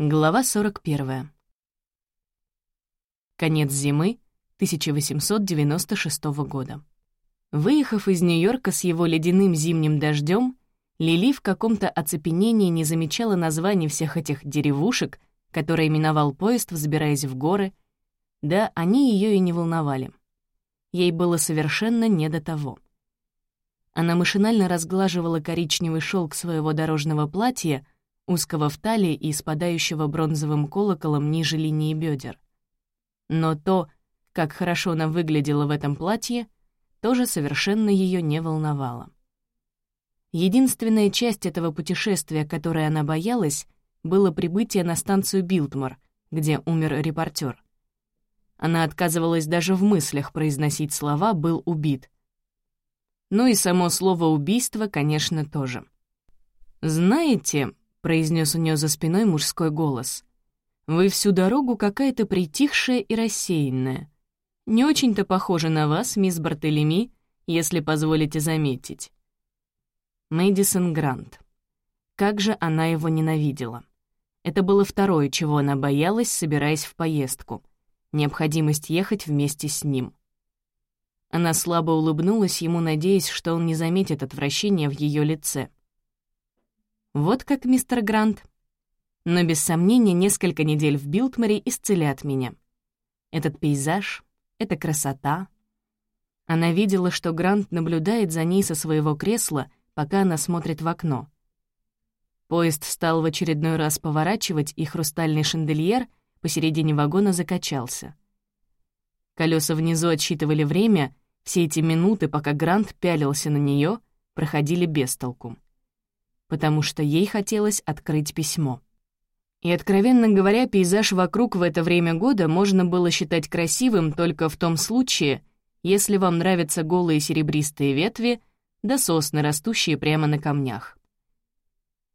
Глава 41. Конец зимы 1896 года. Выехав из Нью-Йорка с его ледяным зимним дождем, Лили в каком-то оцепенении не замечала названий всех этих деревушек, которые миновал поезд, взбираясь в горы. Да, они ее и не волновали. Ей было совершенно не до того. Она машинально разглаживала коричневый шелк своего дорожного платья, узкого в талии и спадающего бронзовым колоколом ниже линии бедер. Но то, как хорошо она выглядела в этом платье, тоже совершенно ее не волновало. Единственная часть этого путешествия, которой она боялась, было прибытие на станцию Билтмор, где умер репортер. Она отказывалась даже в мыслях произносить слова «был убит». Ну и само слово «убийство», конечно, тоже. «Знаете», — произнес у нее за спиной мужской голос. «Вы всю дорогу какая-то притихшая и рассеянная. Не очень-то похожа на вас, мисс Бартелеми, если позволите заметить». Мэдисон Грант. Как же она его ненавидела. Это было второе, чего она боялась, собираясь в поездку. Необходимость ехать вместе с ним. Она слабо улыбнулась ему, надеясь, что он не заметит отвращения в ее лице. Вот как мистер Грант. Но без сомнения несколько недель в Билтморе исцелят меня. Этот пейзаж, эта красота. Она видела, что Грант наблюдает за ней со своего кресла, пока она смотрит в окно. Поезд стал в очередной раз поворачивать, и хрустальный шандельер посередине вагона закачался. Колеса внизу отсчитывали время, все эти минуты, пока Грант пялился на нее, проходили без толку потому что ей хотелось открыть письмо. И, откровенно говоря, пейзаж вокруг в это время года можно было считать красивым только в том случае, если вам нравятся голые серебристые ветви да сосны, растущие прямо на камнях.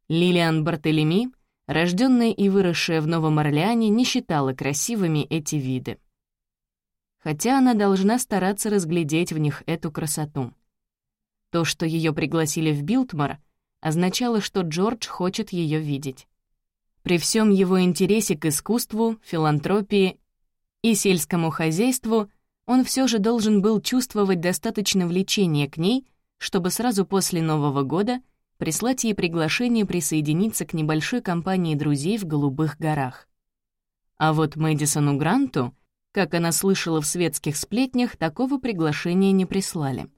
Лилиан Бартелеми, рожденная и выросшая в Новом Орлеане, не считала красивыми эти виды. Хотя она должна стараться разглядеть в них эту красоту. То, что ее пригласили в Билтмор — означало, что Джордж хочет ее видеть. При всем его интересе к искусству, филантропии и сельскому хозяйству он все же должен был чувствовать достаточно влечения к ней, чтобы сразу после Нового года прислать ей приглашение присоединиться к небольшой компании друзей в Голубых горах. А вот Мэдисону Гранту, как она слышала в светских сплетнях, такого приглашения не прислали.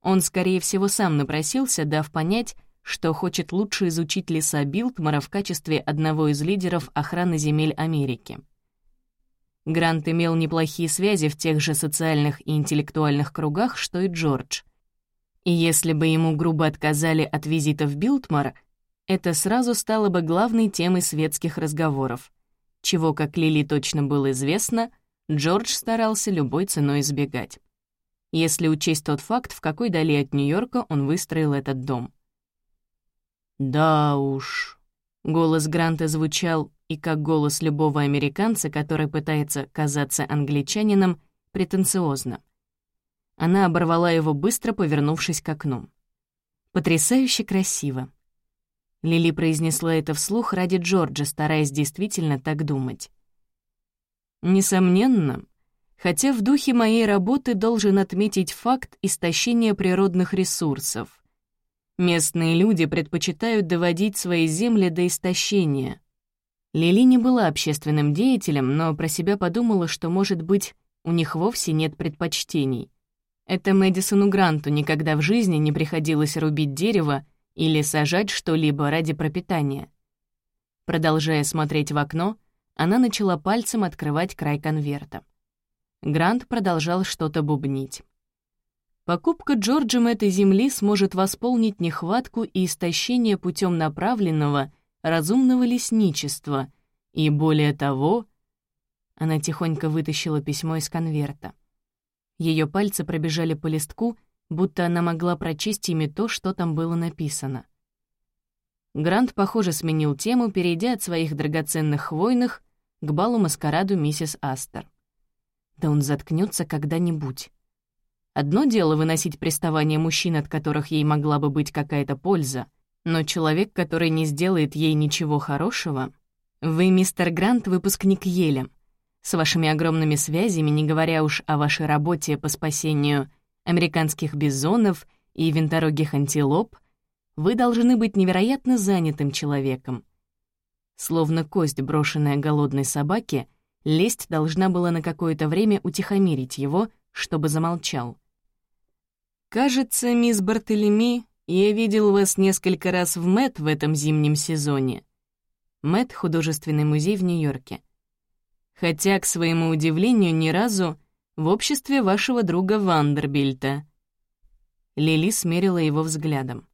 Он, скорее всего, сам напросился, дав понять, что хочет лучше изучить леса Билтмора в качестве одного из лидеров охраны земель Америки. Грант имел неплохие связи в тех же социальных и интеллектуальных кругах, что и Джордж. И если бы ему грубо отказали от визита в Билтмор, это сразу стало бы главной темой светских разговоров, чего, как Лили точно было известно, Джордж старался любой ценой избегать. Если учесть тот факт, в какой дали от Нью-Йорка он выстроил этот дом — «Да уж». Голос Гранта звучал и как голос любого американца, который пытается казаться англичанином, претенциозно. Она оборвала его, быстро повернувшись к окну. «Потрясающе красиво». Лили произнесла это вслух ради Джорджа, стараясь действительно так думать. «Несомненно, хотя в духе моей работы должен отметить факт истощения природных ресурсов — Местные люди предпочитают доводить свои земли до истощения. Лили не была общественным деятелем, но про себя подумала, что, может быть, у них вовсе нет предпочтений. Это Мэдисону Гранту никогда в жизни не приходилось рубить дерево или сажать что-либо ради пропитания. Продолжая смотреть в окно, она начала пальцем открывать край конверта. Грант продолжал что-то бубнить. Покупка Джорджем этой земли сможет восполнить нехватку и истощение путем направленного, разумного лесничества, и более того... Она тихонько вытащила письмо из конверта. Ее пальцы пробежали по листку, будто она могла прочесть ими то, что там было написано. Грант, похоже, сменил тему, перейдя от своих драгоценных хвойных к балу-маскараду миссис Астер. Да он заткнется когда-нибудь. Одно дело выносить приставания мужчин, от которых ей могла бы быть какая-то польза, но человек, который не сделает ей ничего хорошего, Вы, мистер Грант, выпускник Еля. С вашими огромными связями, не говоря уж о вашей работе по спасению американских бизонов и винторогих антилоп, вы должны быть невероятно занятым человеком. Словно кость, брошенная голодной собаке, лесть должна была на какое-то время утихомирить его, чтобы замолчал. «Кажется, мисс Бартелеми, я видел вас несколько раз в Мэт в этом зимнем сезоне». Мэт — художественный музей в Нью-Йорке. Хотя, к своему удивлению, ни разу в обществе вашего друга Вандербильта. Лили смерила его взглядом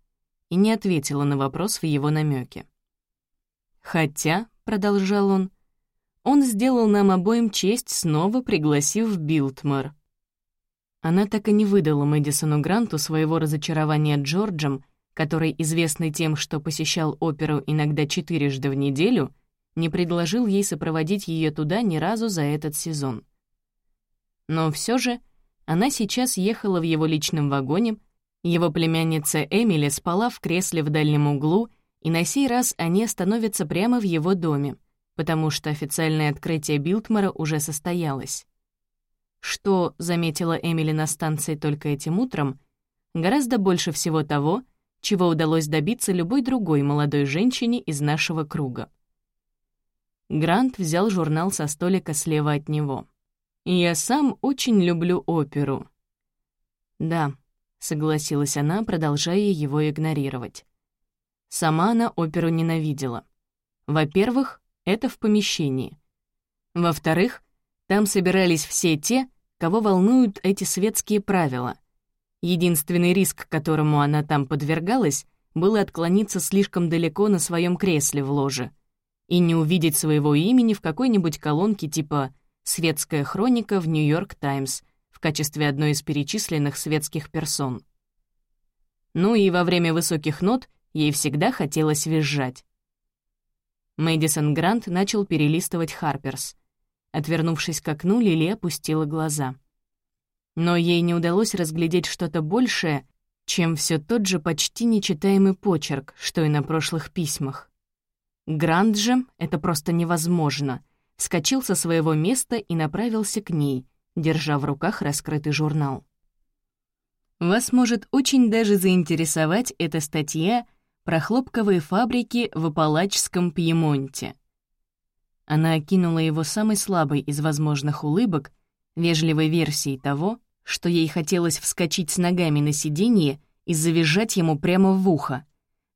и не ответила на вопрос в его намеке. «Хотя», — продолжал он, — «он сделал нам обоим честь, снова пригласив в Билтмор». Она так и не выдала Мэдисону Гранту своего разочарования Джорджем, который, известный тем, что посещал оперу иногда четырежды в неделю, не предложил ей сопроводить ее туда ни разу за этот сезон. Но все же она сейчас ехала в его личном вагоне, его племянница Эмили спала в кресле в дальнем углу, и на сей раз они остановятся прямо в его доме, потому что официальное открытие Билтмора уже состоялось. Что, заметила Эмили на станции только этим утром, гораздо больше всего того, чего удалось добиться любой другой молодой женщине из нашего круга. Грант взял журнал со столика слева от него. «Я сам очень люблю оперу». «Да», согласилась она, продолжая его игнорировать. Сама она оперу ненавидела. Во-первых, это в помещении. Во-вторых, там собирались все те, кого волнуют эти светские правила. Единственный риск, которому она там подвергалась, было отклониться слишком далеко на своем кресле в ложе и не увидеть своего имени в какой-нибудь колонке типа «Светская хроника» в «Нью-Йорк Таймс», в качестве одной из перечисленных светских персон. Ну и во время высоких нот ей всегда хотелось визжать. Мэдисон Грант начал перелистывать «Харперс». Отвернувшись к окну, Лили опустила глаза. Но ей не удалось разглядеть что-то большее, чем все тот же почти нечитаемый почерк, что и на прошлых письмах. Грант же, это просто невозможно, вскочил со своего места и направился к ней, держа в руках раскрытый журнал. Вас может очень даже заинтересовать эта статья про хлопковые фабрики в Апалачском Пьемонте. Она окинула его самой слабой из возможных улыбок, вежливой версией того, что ей хотелось вскочить с ногами на сиденье и завизжать ему прямо в ухо.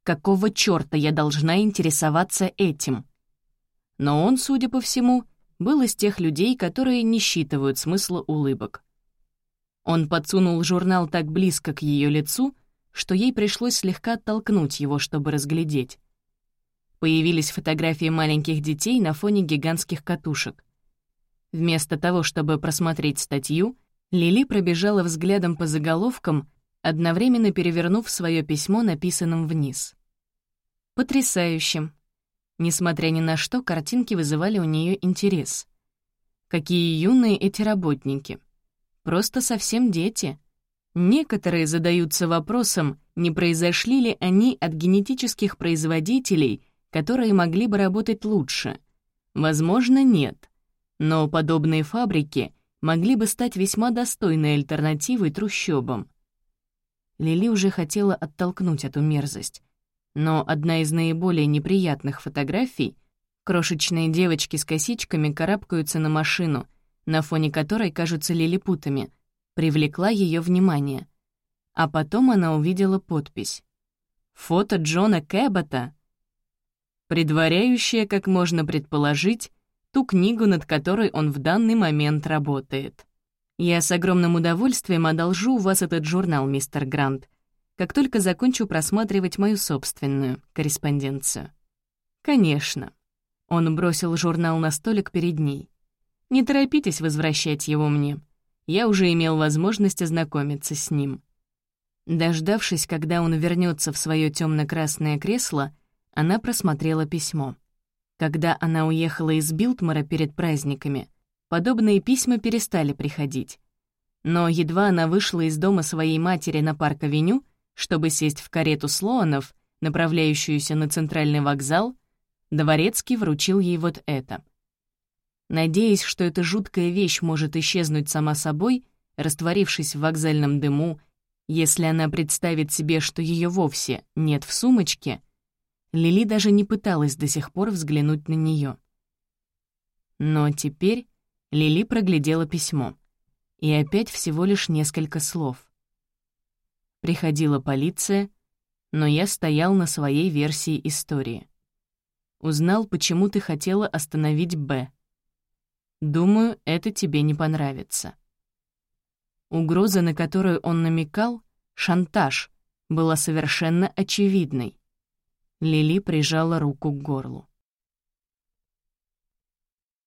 Какого чёрта я должна интересоваться этим? Но он, судя по всему, был из тех людей, которые не считывают смысла улыбок. Он подсунул журнал так близко к ее лицу, что ей пришлось слегка оттолкнуть его, чтобы разглядеть. Появились фотографии маленьких детей на фоне гигантских катушек. Вместо того, чтобы просмотреть статью, Лили пробежала взглядом по заголовкам, одновременно перевернув свое письмо, написанным вниз. Потрясающим. Несмотря ни на что, картинки вызывали у нее интерес. Какие юные эти работники. Просто совсем дети. Некоторые задаются вопросом, не произошли ли они от генетических производителей, которые могли бы работать лучше. Возможно, нет. Но подобные фабрики могли бы стать весьма достойной альтернативой трущобам. Лили уже хотела оттолкнуть эту мерзость, но одна из наиболее неприятных фотографий — крошечные девочки с косичками карабкаются на машину, на фоне которой кажутся лилипутами, привлекла ее внимание. А потом она увидела подпись. «Фото Джона Кэббота», предваряющее, как можно предположить, ту книгу, над которой он в данный момент работает. Я с огромным удовольствием одолжу у вас этот журнал, мистер Грант, как только закончу просматривать мою собственную корреспонденцию. Конечно. Он бросил журнал на столик перед ней. Не торопитесь возвращать его мне. Я уже имел возможность ознакомиться с ним. Дождавшись, когда он вернется в свое темно красное кресло, она просмотрела письмо. Когда она уехала из Билтмора перед праздниками, подобные письма перестали приходить. Но едва она вышла из дома своей матери на парк-авеню, чтобы сесть в карету Слоанов, направляющуюся на центральный вокзал, Дворецкий вручил ей вот это. Надеясь, что эта жуткая вещь может исчезнуть сама собой, растворившись в вокзальном дыму, если она представит себе, что ее вовсе нет в сумочке, Лили даже не пыталась до сих пор взглянуть на нее. Но теперь Лили проглядела письмо. И опять всего лишь несколько слов. Приходила полиция, но я стоял на своей версии истории. Узнал, почему ты хотела остановить Б. Думаю, это тебе не понравится. Угроза, на которую он намекал, шантаж, была совершенно очевидной. Лили прижала руку к горлу.